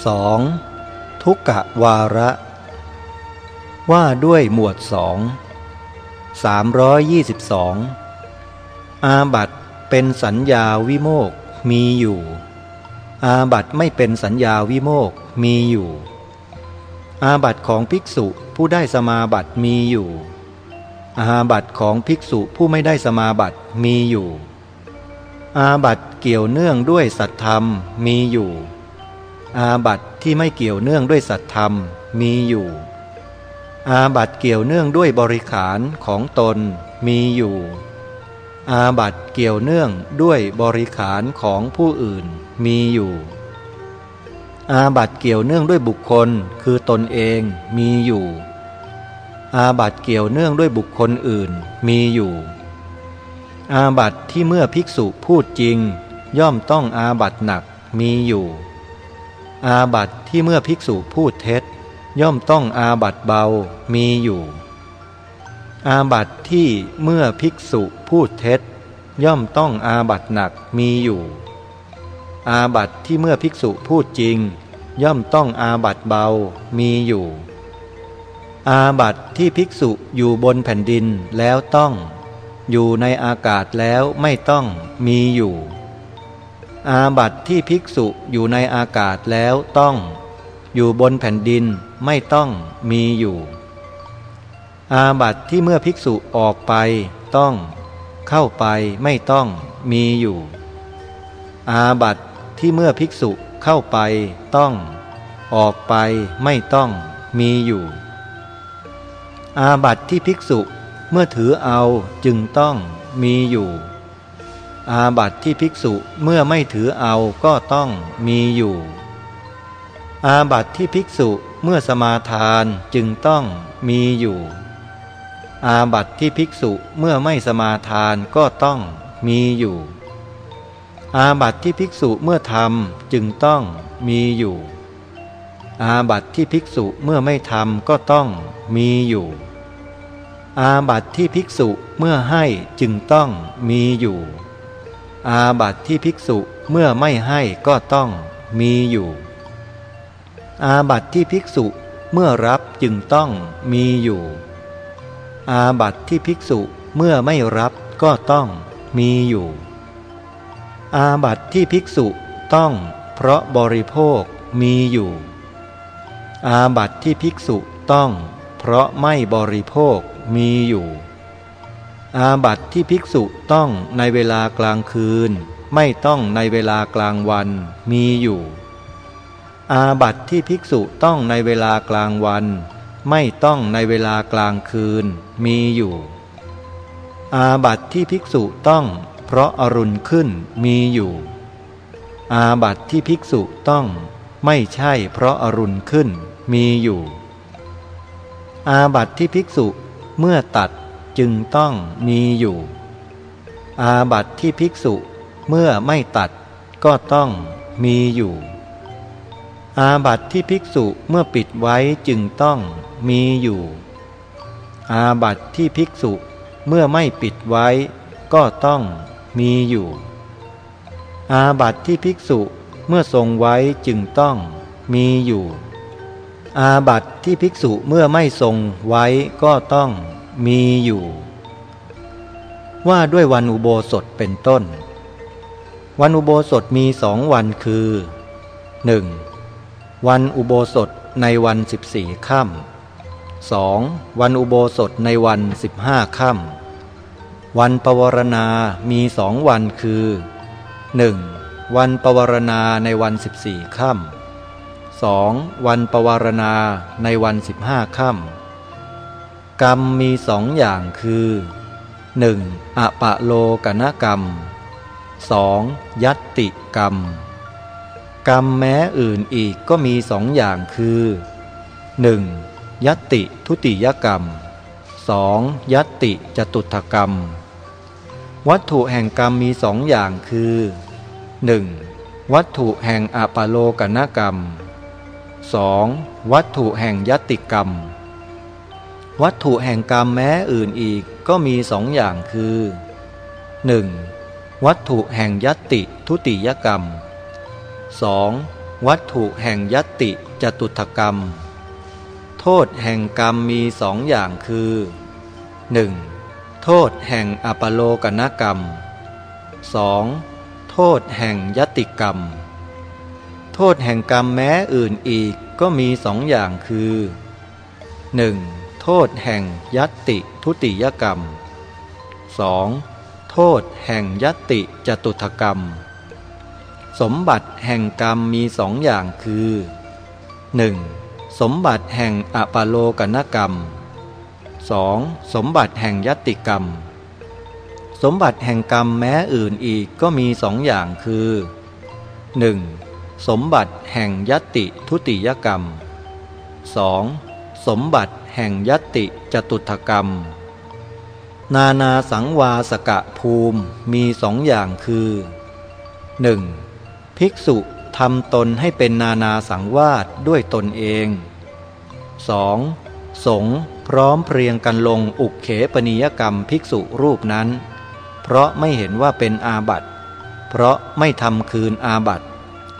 2. ทุกกะวาระ ว่าด้วยหมวดสอง322 อาบัตเป็นสัญญาวิโมกมีอยู่ อาบัตไม่เป็นสัญญาวิโมกมีอยู่ อาบัตของภิกษุผู้ได้สมาบัตมีอยู่ อาบัตของภิกษุผู้ไม่ได้สมาบัตมีอยู่ อาบัตเกี่ยวเนื่องด้วยสัตธรรมมีอยู่ อาบัตที่ไม่เกี่ยวเนื่องด้วยสัตธรรมมีอยู่ อาบัตเกี่ยวเนื่องด้วยบริขารของตนมีอยู่ อาบัตเกี่ยวเนื่องด้วยบริขารของผู้อื่นมีอยู่ อาบัตเกี่ยวเนื่องด้วยบุคคลคือตนเองมีอยู่ อาบัตเกี่ยวเนื่องด้วยบุคคลอื่นมีอยู่ อาบัตที่เมื่อภิกษุพูดจริง ย่อมต้องอาบัตหนักมีอยู่ อาบัตที่เมื่อภิกษุพูดเท็จ ย่อมต้องอาบัตเบามีอยู่ อาบัตที่เมื่อภิกษุพูดเท็จ ย่อมต้องอาบัตหนักมีอยู่ อาบัตที่เมื่อภิกษุพูดจริง ย่อมต้องอาบัตเบามีอยู่ อาบัตที่ภิกษุอยู่บนแผ่นดินแล้วต้อง อยู่ในอากาศแล้วไม่ต้องมีอยู่ อาบัตที่ภิกษุอยู่ในอากาศแล้วต้อง อยู่บนแผ่นดินไม่ต้องมีอยู่ อาบัตที่เมื่อภิกษุออกไปต้อง เข้าไปไม่ต้องมีอยู่ อาบัตที่เมื่อภิกษุเข้าไปต้อง ออกไปไม่ต้องมีอยู่ อาบัตที่ภิกษุเมื่อถือเอาจึงต้องมีอยู่ อาบัตที่ภิกษุเมื่อไม่ถือเอาก็ต้องมีอยู่ อาบัตที่ภิกษุเมื่อสมาทานจึงต้องมีอยู่ อาบัตที่ภิกษุเมื่อไม่สมาทานก็ต้องมีอยู่ อาบัตที่ภิกษุเมื่อทำจึงต้องมีอยู่ อาบัตที่ภิกษุเมื่อไม่ทำก็ต้องมีอยู่ อาบัตที่ภิกษุเมื่อให้จึงต้องมีอยู่ อาบัตที่ภิกษุเมื่อไม่ให้ก็ต้องมีอยู่ อาบัตที่ภิกษุเมื่อรับจึงต้องมีอยู่ อาบัตที่ภิกษุเมื่อไม่รับก็ต้องมีอยู่ อาบัตที่ภิกษุต้องเพราะบริโภคมีอยู่ อาบัตที่ภิกษุต้องเพราะไม่บริโภคมีอยู่ อาบัตที่ภิกษุต้องในเวลากลางคืน ไม่ต้องในเวลากลางวันมีอยู่ อาบัตที่ภิกษุต้องในเวลากลางวัน ไม่ต้องในเวลากลางคืนมีอยู่ อาบัตที่ภิกษุต้องเพราะอรุณขึ้นมีอยู่ อาบัตที่ภิกษุต้องไม่ใช่เพราะอรุณขึ้นมีอยู่ อาบัตที่ภิกษุเมื่อตัด จึงต้องมีอยู่ อาบัตที่ภิกษุเมื่อไม่ตัดก็ต้องมีอยู่ อาบัตที่ภิกษุเมื่อปิดไว้จึงต้องมีอยู่ อาบัตที่ภิกษุเมื่อไม่ปิดไว้ ก็ต้องมีอยู่ อาบัตที่ภิกษุเมื่อทรงไว้จึงต้องมีอยู่ อาบัตที่ภิกษุเมื่อไม่ทรงไว้ก็ต้อง มีอยู่ ว่าด้วยวันอุโบสถเป็นต้น วันอุโบสถมีสองวันคือ 1. วันอุโบสถในวันสิบสี่ค่ำสองวันอุโบสถในวันสิบห้าค่ำวันปวารณามีสองวันคือ 1. วันปวารณาในวันสิบสี่ค่ำสองวันปวารณาในวันสิบห้าค่ำ กรรมมีสองอย่างคือ 1. อปะโลกนกรรม 2. ยัตติกรรม กรรมแม้อื่นอีกก็มีสองอย่างคือ 1. ยัตติทุติยกรรม 2. ยัตติจตุถกรรม วัตถุแห่งกรรมมีสองอย่างคือ 1. วัตถุแห่งอปะโลกนกรรม 2. วัตถุแห่งยัตติกรรม วัตถุแห่งกรรมแม้อื่นอีกก็มีสองอย่างคือ 1. วัตถุแห่งยัตติทุติยกรรม 2. วัตถุแห่งยติจตุถกรรม โทษแห่งกรรมมีสองอย่างคือ 1. โทษแห่งอปโลกนกรรม 2. โทษแห่งยติกรรม โทษแห่งกรรมแม้อื่นอีกก็มีสองอย่างคือ 1. โทษแห่งยัติทุติยกรรม 2. โทษแห่งยัติจตุถกรรม สมบัติแห่งกรรมมีสองอย่างคือ 1. สมบัติแห่งอปโลกนกรรม 2. สมบัติแห่งยัติกรรม สมบัติแห่งกรรมแม้อื่นอีกก็มีสองอย่างคือ 1. สมบัติแห่งยัติทุติยกรรม 2. สมบัติ แห่งยติจตุถกรรม นานาสังวาสกะภูมิมีสองอย่างคือ 1. ภิกษุทำตนให้เป็นนานาสังวาสด้วยตนเอง 2. สงพร้อมเพรียงกันลงอุกเขปนิยกรรมภิกษุรูปนั้น เพราะไม่เห็นว่าเป็นอาบัติ เพราะไม่ทำคืนอาบัติ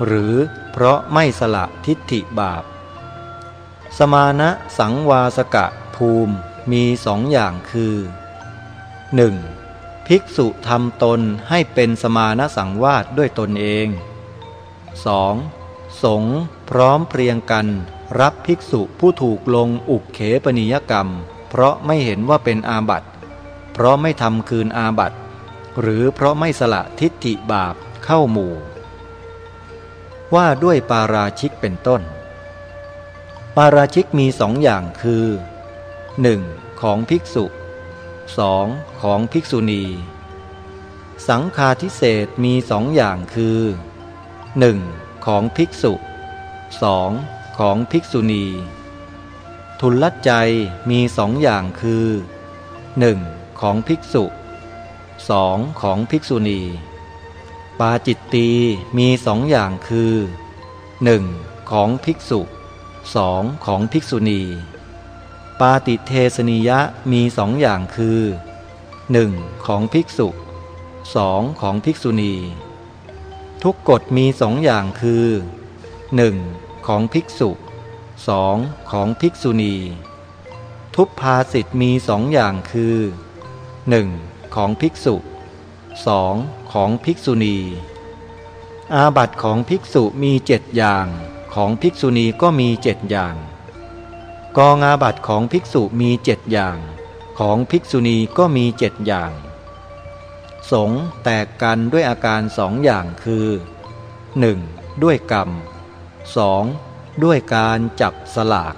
หรือเพราะไม่สละทิฏฐิบาป สมานะสังวาสกะภูมิมีสองอย่างคือ 1. ภิกษุทำตนให้เป็นสมานะสังวาสด้วยตนเอง 2. สงพร้อมเพรียงกันรับภิกษุผู้ถูกลงอุกเขปนิยกรรม เพราะไม่เห็นว่าเป็นอาบัติ เพราะไม่ทำคืนอาบัติ หรือเพราะไม่สละทิฏฐิบาปเข้าหมู่ ว่าด้วยปาราชิกเป็นต้น ปาราชิกมีสองอย่างคือ 1. ของภิกษุ 2. ของภิกษุณี สังฆาทิเศษมีสองอย่างคือ 1. ของภิกษุ 2. ของภิกษุณี ทุลใจมีสองอย่างคือ 1. ของภิกษุ 2. ของภิกษุณี ปาจิตตีมีสองอย่างคือ 1. ของภิกษุ 2. ของภิกษุณี ปาติเทสนิยะมีสองอย่างคือ 1. ของภิกษุ 2. ของภิกษุณี ทุกกฎมีสองอย่างคือ 1. ของภิกษุ 2. ของภิกษุณี ทุพภาสิทธ์มีสองอย่างคือ 1. ของภิกษุ 2. ของภิกษุณี อาบัติของภิกษุมีเจ็ดอย่าง ของภิกษุณีก็มีเจ็ดอย่าง กองอาบัตของภิกษุมีเจ็ดอย่าง ของภิกษุณีก็มีเจ็ดอย่าง สงแตกกันด้วยอาการสองอย่างคือ 1. ด้วยกรรม 2. ด้วยการจับสลาก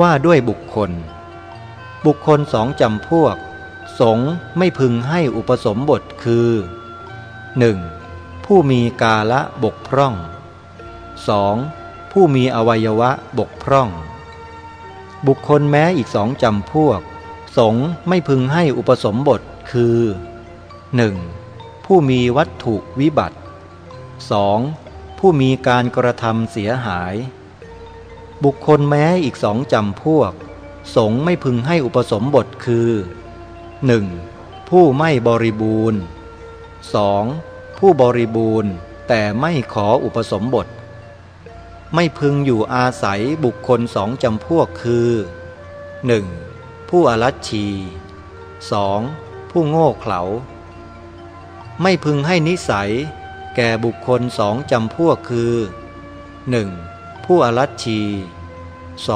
ว่าด้วยบุคคล บุคคลสองจำพวก สงไม่พึงให้อุปสมบทคือ 1. ผู้มีกาละบกพร่อง 2. ผู้มีอวัยวะบกพร่อง บุคคลแม้อีกสองจำพวก สงไม่พึงให้อุปสมบทคือ 1. ผู้มีวัตถุวิบัติ 2. ผู้มีการกระทำเสียหาย บุคคลแม้อีกสองจำพวก สงไม่พึงให้อุปสมบทคือ 1. ผู้ไม่บริบูรณ์ 2. ผู้บริบูรณ์แต่ไม่ขออุปสมบท ไม่พึงอยู่อาศัยบุคคลสองจำพวกคือ 1. ผู้อรัชชี 2. ผู้โง่เขลา ไม่พึงให้นิสัย แก่บุคคลสองจำพวกคือ 1. ผู้อรัชชี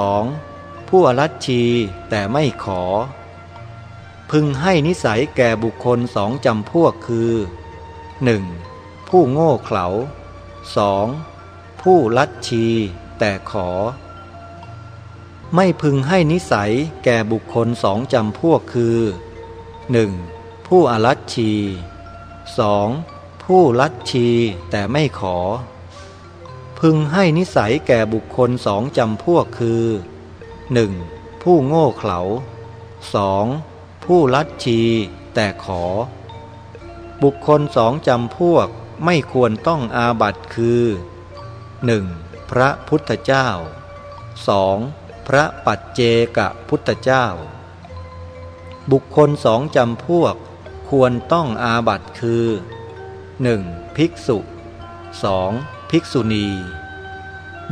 2. ผู้อรัชชีแต่ไม่ขอ พึงให้นิสัยแก่บุคคลสองจำพวกคือ 1. ผู้โง่เขลา 2. ผู้ลัดชี แต่ขอ ไม่พึงให้นิสัยแก่บุคคลสองจำพวกคือ 1. ผู้อรัชชี 2. ผู้ลัดชีแต่ไม่ขอ พึงให้นิสัยแก่บุคคลสองจำพวกคือ 1. ผู้โง่เขลา 2. ผู้ลัดชีแต่ขอ บุคคลสองจำพวกไม่ควรต้องอาบัตคือ 1. พระพุทธเจ้า 2. พระปัจเจกพุทธเจ้า บุคคลสองจำพวกควรต้องอาบัตคือ 1. ภิกษุ 2. ภิกษุณี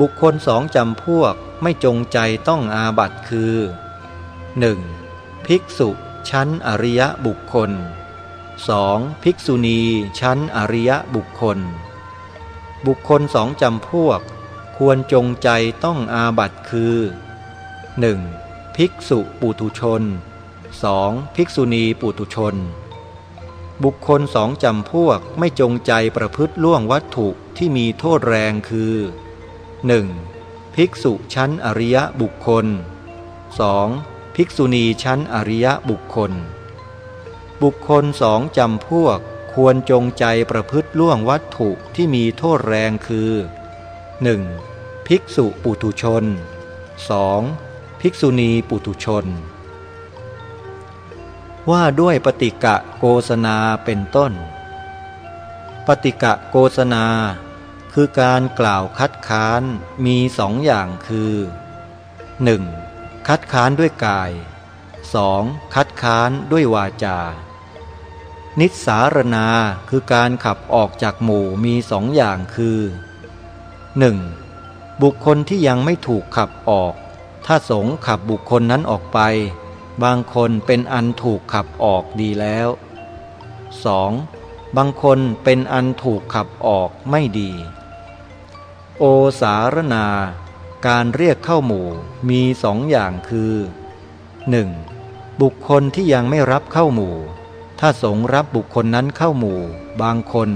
บุคคลสองจำพวกไม่จงใจต้องอาบัตคือ 1. ภิกษุชั้นอริยบุคคล 2. ภิกษุณีชั้นอริยบุคคล บุคคลสองจำพวก ควรจงใจต้องอาบัตคือ 1. ภิกษุปุถุชน 2. ภิกษุณีปุถุชน บุคคลสองจำพวกไม่จงใจประพฤติล่วงวัตถุที่มีโทษแรงคือ 1. ภิกษุชั้นอริยบุคคล 2. ภิกษุณีชั้นอริยบุคคล บุคคลสองจำพวก ควรจงใจประพฤติล่วงวัตถุที่มีโทษแรงคือ 1. ภิกษุปุถุชน 2. ภิกษุณีปุถุชน ว่าด้วยปฏิกะโกษณาเป็นต้น ปฏิกะโกษณาคือการกล่าวคัดค้านมีสองอย่างคือ 1. คัดค้านด้วยกาย 2. คัดค้านด้วยวาจา นิสารณาคือการขับออกจากหมู่มีสองอย่างคือ 1. บุคคลที่ยังไม่ถูกขับออก ถ้าสงขับบุคคลนั้นออกไป บางคนเป็นอันถูกขับออกดีแล้ว 2. บางคนเป็นอันถูกขับออกไม่ดี โอสารนาการเรียกเข้าหมู่มีสองอย่างคือ 1. บุคคลที่ยังไม่รับเข้าหมู่ ถ้าสงรับบุคคลนั้นเข้าหมู่ บางคน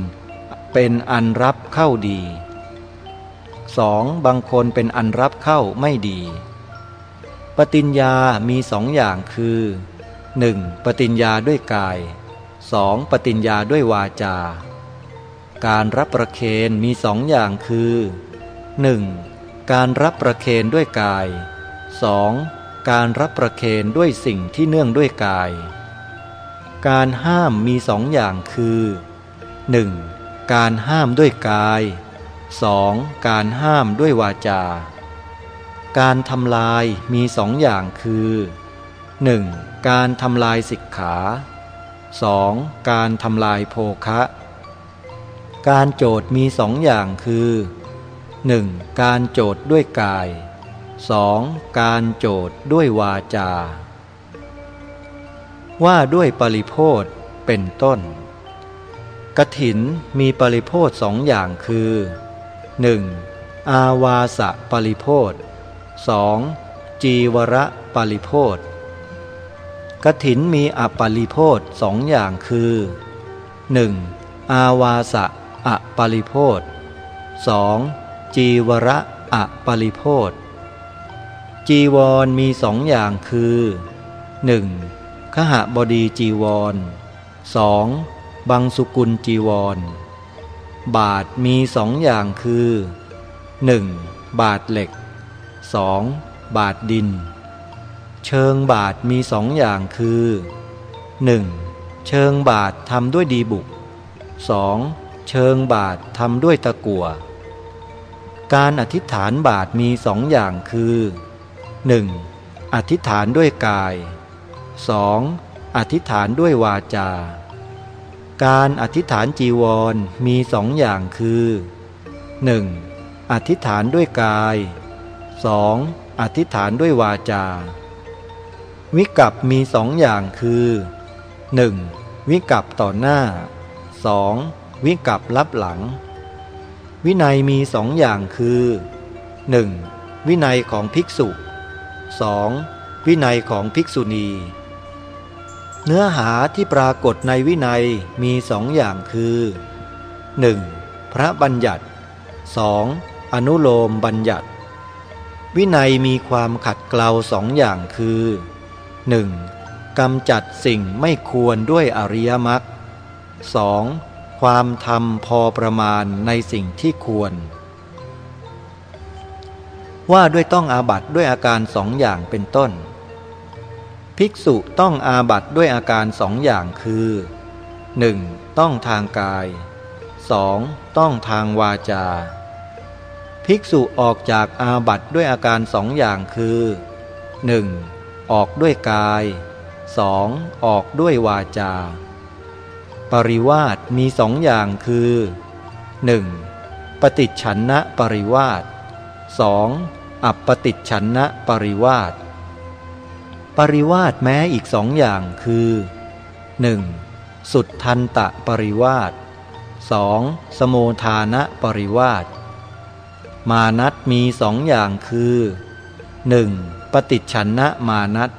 เป็นอันรับเข้าดี 2. บางคนเป็นอันรับเข้าไม่ดี ปฏิญญามีสองอย่างคือ 1. ปฏิญญาด้วยกาย 2. ปฏิญญาด้วยวาจา การรับประเคนมีสองอย่างคือ 1. การรับประเคนด้วยกาย 2. การรับประเคนด้วยสิ่งที่เนื่องด้วยกาย การห้ามมีสองอย่างคือ 1. การห้ามด้วยกาย 2. การห้ามด้วยวาจา การทำลายมีสองอย่างคือ 1. การทำลายสิกขา 2. การทำลายโภคะ การโจทย์มีสองอย่างคือ 1. การโจทย์ด้วยกาย 2. การโจทย์ด้วยวาจา ว่าด้วยปริโพธเป็นต้นกถินมีปริโพธสองอย่างคือ 1. อาวาสะปริโพธ 2. จีวระปริโพธกถินมีอปริโพธสองอย่างคือ 1. อาวาสะอปริโพธ 2. จีวระอปริโพธจีวรมีสองอย่างคือ 1. ขหบดีจีวร 2. บังสุกุลจีวร บาทมีสองอย่างคือ 1. บาทเหล็ก 2. บาทดิน เชิงบาทมีสองอย่างคือ 1. เชิงบาททำด้วยดีบุก 2. เชิงบาททำด้วยตะกั่วการอธิษฐานบาทมีสองอย่างคือ 1. อธิษฐานด้วยกาย 2. อธิษฐานด้วยวาจา การอธิษฐานจีวรมีสองอย่างคือ 1. อธิษฐานด้วยกาย 2. อธิษฐานด้วยวาจา วิกัปมีสองอย่างคือ 1. วิกัปต่อหน้า 2. วิกัปรับหลัง วินัยมีสองอย่างคือ 1. วินัยของภิกษุ 2. วินัยของภิกษุณี เนื้อหาที่ปรากฏในวินัยมีสองอย่างคือ 1. พระบัญญัติ 2. อนุโลมบัญญัติ วินัยมีความขัดเกลาสองอย่างคือ 1. กำจัดสิ่งไม่ควรด้วยอริยมรรค 2. ความทำพอประมาณในสิ่งที่ควร ว่าด้วยต้องอาบัตด้วยอาการสองอย่างเป็นต้น ภิกษุต้องอาบัตด้วยอาการสองอย่างคือ 1. ต้องทางกาย 2. ต้องทางวาจา ภิกษุออกจากอาบัตด้วยอาการสองอย่างคือ 1. ออกด้วยกาย 2. ออกด้วยวาจา ปริวาสมีสองอย่างคือ 1. ปฏิฉันนะปริวาส 2. อัปปติฉันนะปริวาส ปริวาสแม้อีกสองอย่างคือ 1. สุดทันตะปริวาส 2. สโมทานะปริวาสมานัตมีสองอย่างคือ 1. ปฏิฉันนะมานัต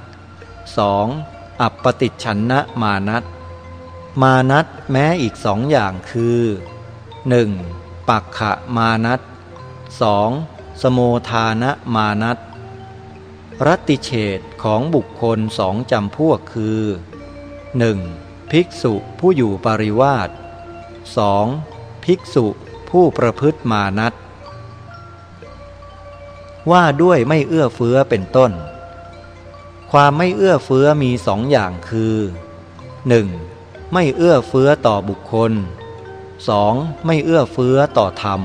2. อัปปติฉันนะมานัตมานัตแม้อีกสองอย่างคือ 1. ปักขะมานัต 2. สโมทานะมานัต รัติเฉดของบุคคลสองจำพวกคือ 1. ภิกษุผู้อยู่ปริวาส 2. ภิกษุผู้ประพฤติมานัตว่าด้วยไม่เอื้อเฟื้อเป็นต้น ความไม่เอื้อเฟื้อมีสองอย่างคือ 1. ไม่เอื้อเฟื้อต่อบุคคล 2. ไม่เอื้อเฟื้อต่อธรรม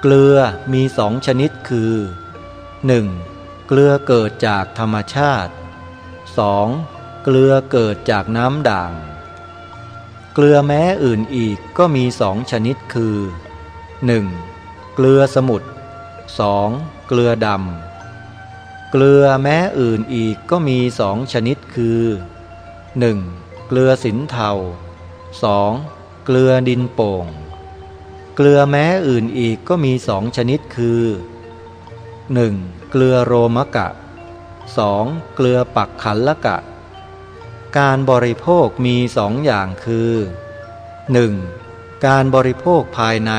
เกลือมีสองชนิดคือ 1. เกลือเกิดจากธรรมชาติ 2. เกลือเกิดจากน้ำด่าง เกลือแม้อื่นอีกก็มีสองชนิดคือ 1. เกลือสมุทร 2. เกลือดำ เกลือแม้อื่นอีกก็มีสองชนิดคือ 1. เกลือสินเทา 2. เกลือดินโป่ง เกลือแม้อื่นอีกก็มีสองชนิดคือ 1. เกลือโรมกะ 2. เกลือปักขันละกะ การบริโภคมีสองอย่างคือ 1. การบริโภคภายใน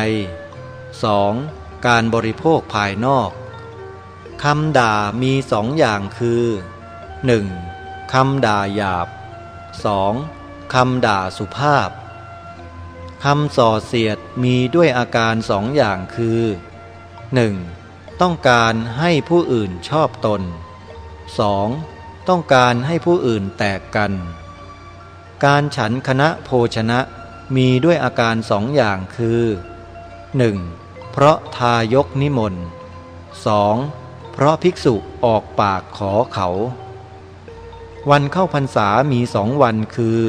2. การบริโภคภายนอกคำด่ามีสองอย่างคือ 1. คำด่าหยาบ 2. คำด่าสุภาพคำส่อเสียดมีด้วยอาการสองอย่างคือ 1. ต้องการให้ผู้อื่นชอบตน 2. ต้องการให้ผู้อื่นแตกกัน การฉันคณะโภชนะมีด้วยอาการสองอย่างคือ 1. เพราะทายกนิมนต์ 2. เพราะภิกษุออกปากขอเขา วันเข้าพรรษามีสองวันคือ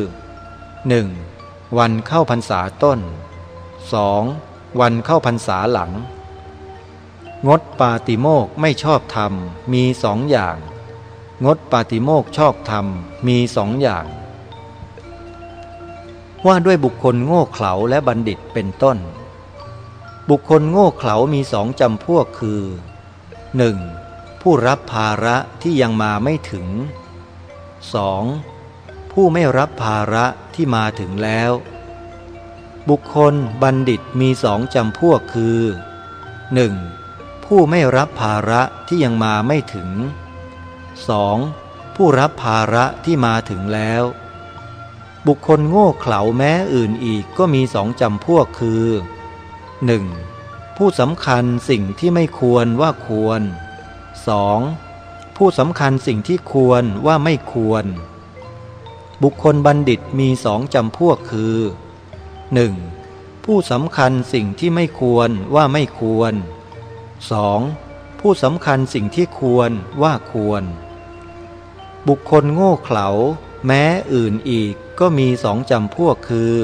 1. วันเข้าพรรษาต้น 2. วันเข้าพรรษาหลัง งดปาติโมกไม่ชอบธรรม มีสองอย่าง งดปาติโมกชอบธรรม มีสองอย่าง ว่าด้วยบุคคลโง่เขลาและบัณฑิตเป็นต้น บุคคลโง่เขลามีสองจำพวกคือ 1. ผู้รับภาระที่ยังมาไม่ถึง 2. ผู้ไม่รับภาระที่มาถึงแล้ว บุคคลบัณฑิตมีสองจำพวกคือ 1. ผู้ไม่รับภาระที่ยังมาไม่ถึง 2. ผู้รับภาระที่มาถึงแล้ว บุคคลโง่เขลาแม้อื่นอีกก็มีสองจำพวกคือ 1. ผู้สำคัญสิ่งที่ไม่ควรว่าควร 2. ผู้สำคัญสิ่งที่ควรว่าไม่ควร บุคคลบัณฑิตมีสองจำพวกคือ 1. ผู้สำคัญสิ่งที่ไม่ควรว่าไม่ควร 2. ผู้สำคัญสิ่งที่ควรว่าควร บุคคลโง่เขลา แม้อื่นอีกก็มีสองจำพวกคือ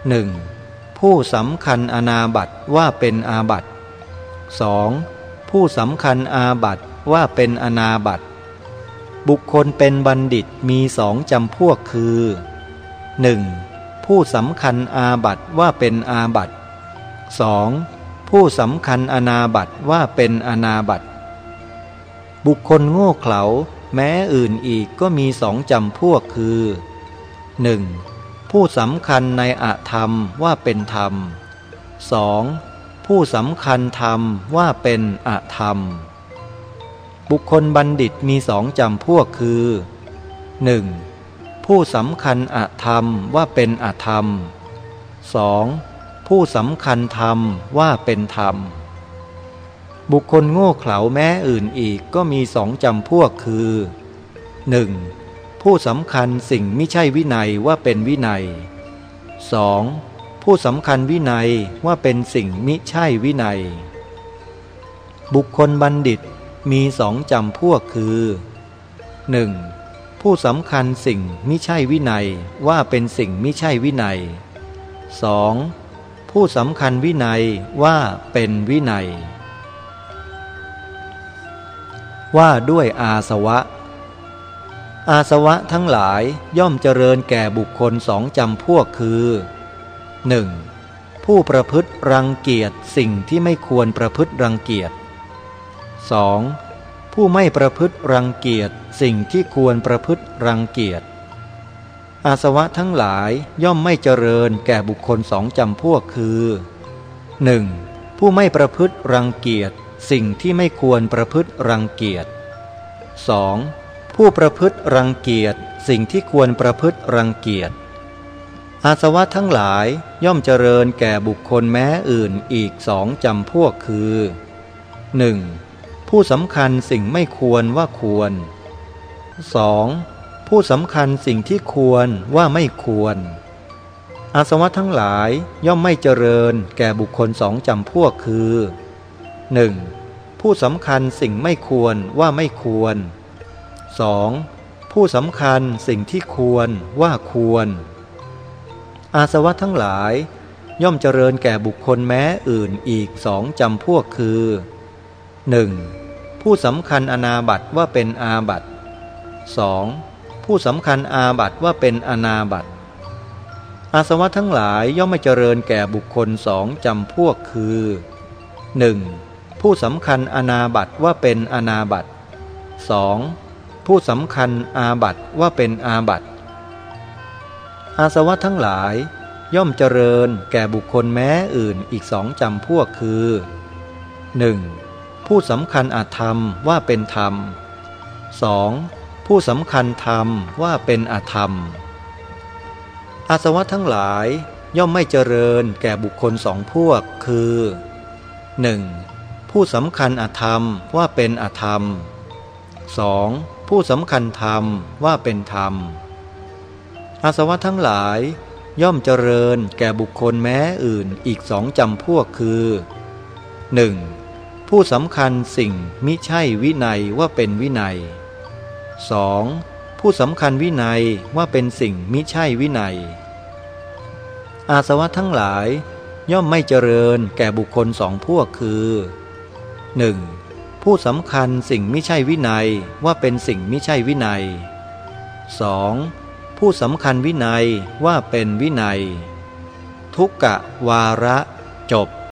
1. ผู้สำคัญอนาบัตว่าเป็นอาบัต 2. ผู้สำคัญอาบัตว่าเป็นอนาบัตบุคคลเป็นบัณฑิตมีสองจำพวกคือ 1. ผู้สำคัญอาบัตว่าเป็นอาบัต 2. ผู้สำคัญอนาบัตว่าเป็นอนาบัตบุคคลโง่เขลาแม้อื่นอีกก็มีสองจำพวกคือ 1. ผู้สำคัญในอธรรมว่าเป็นธรรม 2. ผู้สำคัญธรรมว่าเป็นอธรรม บุคคลบัณฑิตมีสองจำพวกคือ 1. ผู้สำคัญอธรรมว่าเป็นอธรรม 2. ผู้สำคัญธรรมว่าเป็นธรรม บุคคลโง่เขลาแม้อื่นอีกก็มีสองจำพวกคือ 1. ผู้สำคัญสิ่งไม่ใช่วินัยว่าเป็นวินัย 2. ผู้สำคัญวินัยว่าเป็นสิ่งมิใช่วินัย บุคคลบัณฑิตมีสองจำพวกคือ 1. ผู้สำคัญสิ่งมิใช่วินัยว่าเป็นสิ่งมิใช่วินัย 2. ผู้สำคัญวินัยว่าเป็นวินัย ว่าด้วยอาสวะ อาสวะทั้งหลายย่อมเจริญแก่บุคคลสองจำพวกคือ 1. ผู้ประพฤติรังเกียจสิ่งที่ไม่ควรประพฤติรังเกียจ 2. ผู้ไม่ประพฤติรังเกียจสิ่งที่ควรประพฤติรังเกียจ อาสวะทั้งหลายย่อมไม่เจริญแก่บุคคลสองจำพวกคือ 1. ผู้ไม่ประพฤติรังเกียจสิ่งที่ไม่ควรประพฤติรังเกียจ 2. ผู้ประพฤติรังเกียจสิ่งที่ควรประพฤติรังเกียจ อาสวะทั้งหลายย่อมเจริญแก่บุคคลแม้อื่นอีกสองจำพวกคือ 1. ผู้สำคัญสิ่งไม่ควรว่าควร 2. ผู้สำคัญสิ่งที่ควรว่าไม่ควร อาสวะทั้งหลายย่อมไม่เจริญแก่บุคคลสองจำพวกคือ 1. ผู้สำคัญสิ่งไม่ควรว่าไม่ควร 2. ผู้สำคัญสิ่งที่ควรว่าควร อาสวะทั้งหลายย่อมเจริญแก่บุคคลแม้อื่นอีกสองจำพวกคือ 1. ผู้สำคัญอนาบัตว่าเป็นอาบัต 2. ผู้สำคัญอาบัตว่าเป็นอนาบัตอาสวะทั้งหลายย่อมไม่เจริญแก่บุคคลสองจำพวกคือ 1. ผู้สำคัญอนาบัตว่าเป็นอนาบัต 2. ผู้สำคัญอาบัตว่าเป็นอาบัตอาสวะทั้งหลายย่อมเจริญแก่บุคคลแม้อื่นอีกสองจำพวกคือ 1. ผู้สำคัญอาธรรมว่าเป็นธรรม 2. ผู้สำคัญธรรมว่าเป็นอธรรม อาสวะทั้งหลายย่อมไม่เจริญแก่บุคคลสองพวกคือ 1. ผู้สำคัญอธรรมว่าเป็นอธรรม 2. ผู้สำคัญธรรมว่าเป็นธรรม อาสวะทั้งหลายย่อมเจริญแก่บุคคลแม้อื่นอีกสองจำพวกคือ 1. ผู้สำคัญสิ่งมิใช่วินัยว่าเป็นวินัย 2. ผู้สำคัญวินัยว่าเป็นสิ่งมิใช่วินัย อาสวะทั้งหลายย่อมไม่เจริญแก่บุคคลสองพวกคือ 1. ผู้สำคัญสิ่งมิใช่วินัยว่าเป็นสิ่งมิใช่วินัย 2. ผู้สำคัญวินัยว่าเป็นวินัย ทุกกะวาระจบ